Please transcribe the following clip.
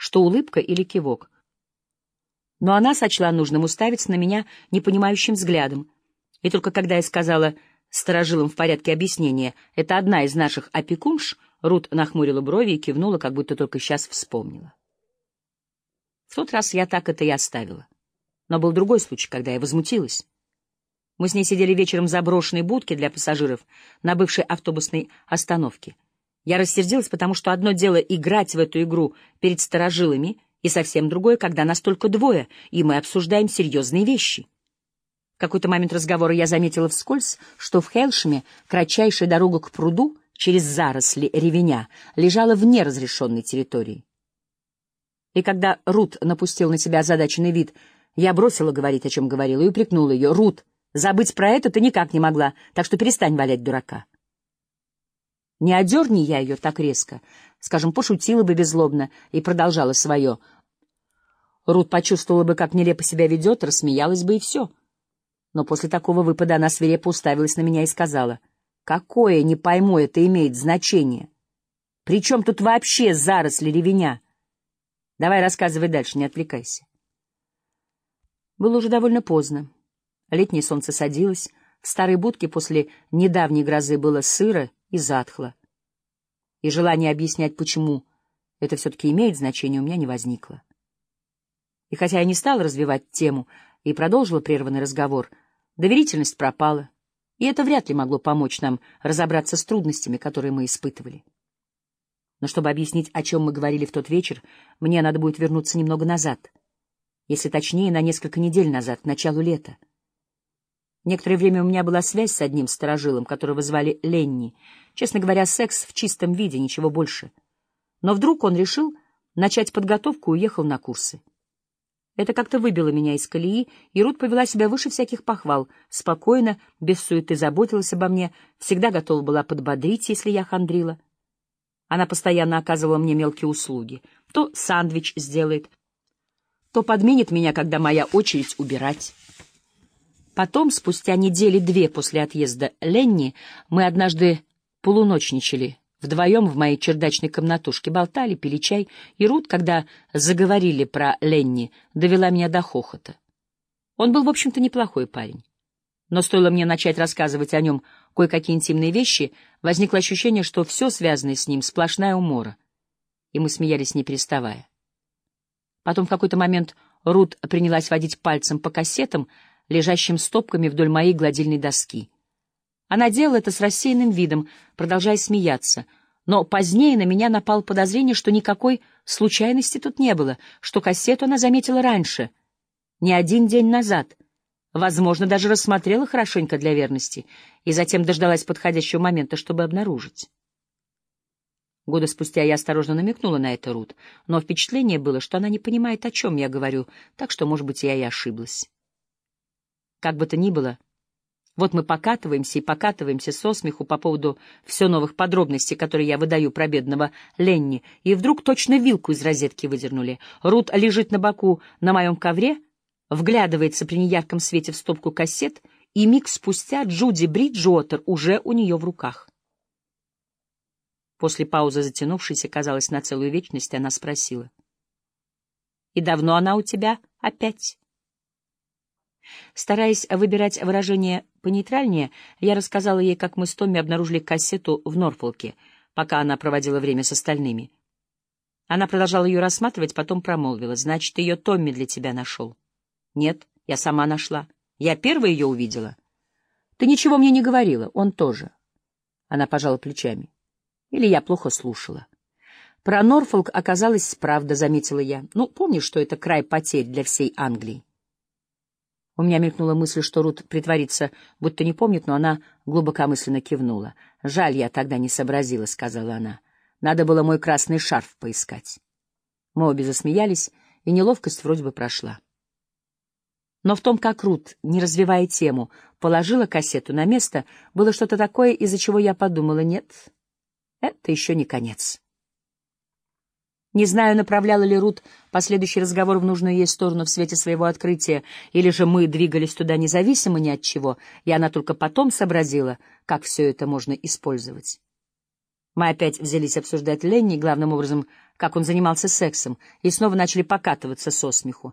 что улыбка или кивок. Но она сочла нужным уставиться на меня непонимающим взглядом. И только когда я сказала сторожилам в порядке объяснения «это одна из наших опекунш», Рут нахмурила брови и кивнула, как будто только сейчас вспомнила. В тот раз я так это и оставила. Но был другой случай, когда я возмутилась. Мы с ней сидели вечером в заброшенной будке для пассажиров на бывшей автобусной остановке. Я рассердилась, потому что одно дело играть в эту игру перед сторожилами, и совсем другое, когда нас только двое, и мы обсуждаем серьезные вещи. В какой-то момент разговора я заметила вскользь, что в Хелшеме кратчайшая дорога к пруду через заросли ревеня лежала вне разрешенной территории. И когда Рут напустил на себя озадаченный вид, я бросила говорить, о чем говорила, и упрекнула ее. «Рут, Забыть про это ты никак не могла, так что перестань валять дурака. Не одерни я ее так резко, скажем, пошутила бы беззлобно и продолжала свое. Рут почувствовала бы, как нелепо себя ведет, рассмеялась бы и все. Но после такого выпада она свирепо уставилась на меня и сказала, «Какое, не пойму, это имеет значение? Причем тут вообще заросли ревеня? Давай рассказывай дальше, не отвлекайся». Было уже довольно поздно. Летнее солнце садилось, в старой будке после недавней грозы было сыро и затхло. И желание объяснять, почему это все-таки имеет значение, у меня не возникло. И хотя я не стала развивать тему и продолжила прерванный разговор, доверительность пропала, и это вряд ли могло помочь нам разобраться с трудностями, которые мы испытывали. Но чтобы объяснить, о чем мы говорили в тот вечер, мне надо будет вернуться немного назад. Если точнее, на несколько недель назад, к началу лета. Некоторое время у меня была связь с одним сторожилом, которого звали Ленни. Честно говоря, секс в чистом виде, ничего больше. Но вдруг он решил начать подготовку и уехал на курсы. Это как-то выбило меня из колеи, и Рут повела себя выше всяких похвал, спокойно, без суеты заботилась обо мне, всегда готова была подбодрить, если я хандрила. Она постоянно оказывала мне мелкие услуги. То сандвич сделает, то подменит меня, когда моя очередь убирать. Потом, спустя недели две после отъезда Ленни, мы однажды полуночничали вдвоем в моей чердачной комнатушке, болтали, пили чай, и Рут, когда заговорили про Ленни, довела меня до хохота. Он был, в общем-то, неплохой парень. Но стоило мне начать рассказывать о нем кое-какие интимные вещи, возникло ощущение, что все связанное с ним — сплошная умора. И мы смеялись, не переставая. Потом в какой-то момент Рут принялась водить пальцем по кассетам, лежащим стопками вдоль моей гладильной доски. Она делала это с рассеянным видом, продолжая смеяться, но позднее на меня напало подозрение, что никакой случайности тут не было, что кассету она заметила раньше, не один день назад, возможно, даже рассмотрела хорошенько для верности и затем дождалась подходящего момента, чтобы обнаружить. Года спустя я осторожно намекнула на это Рут, но впечатление было, что она не понимает, о чем я говорю, так что, может быть, я и ошиблась. Как бы то ни было, вот мы покатываемся и покатываемся со смеху по поводу все новых подробностей, которые я выдаю про бедного Ленни, и вдруг точно вилку из розетки выдернули. Рут лежит на боку на моем ковре, вглядывается при неярком свете в стопку кассет, и миг спустя Джуди Бриджуотер уже у нее в руках. После паузы затянувшейся, казалось, на целую вечность, она спросила. — И давно она у тебя опять? Стараясь выбирать выражение понейтральнее, я рассказала ей, как мы с Томми обнаружили кассету в Норфолке, пока она проводила время с остальными. Она продолжала ее рассматривать, потом промолвила. «Значит, ее Томми для тебя нашел?» «Нет, я сама нашла. Я первая ее увидела». «Ты ничего мне не говорила, он тоже». Она пожала плечами. «Или я плохо слушала». «Про Норфолк оказалось правда», — заметила я. «Ну, помнишь, что это край потерь для всей Англии?» У меня мелькнула мысль, что Рут притворится, будто не помнит, но она глубокомысленно кивнула. «Жаль, я тогда не сообразила», — сказала она. «Надо было мой красный шарф поискать». Мы обе засмеялись, и неловкость вроде бы прошла. Но в том, как Рут, не развивая тему, положила кассету на место, было что-то такое, из-за чего я подумала, нет, это еще не конец. Не знаю, направляла ли Рут последующий разговор в нужную ей сторону в свете своего открытия, или же мы двигались туда независимо ни от чего, и она только потом сообразила, как все это можно использовать. Мы опять взялись обсуждать Ленни, главным образом, как он занимался сексом, и снова начали покатываться со смеху.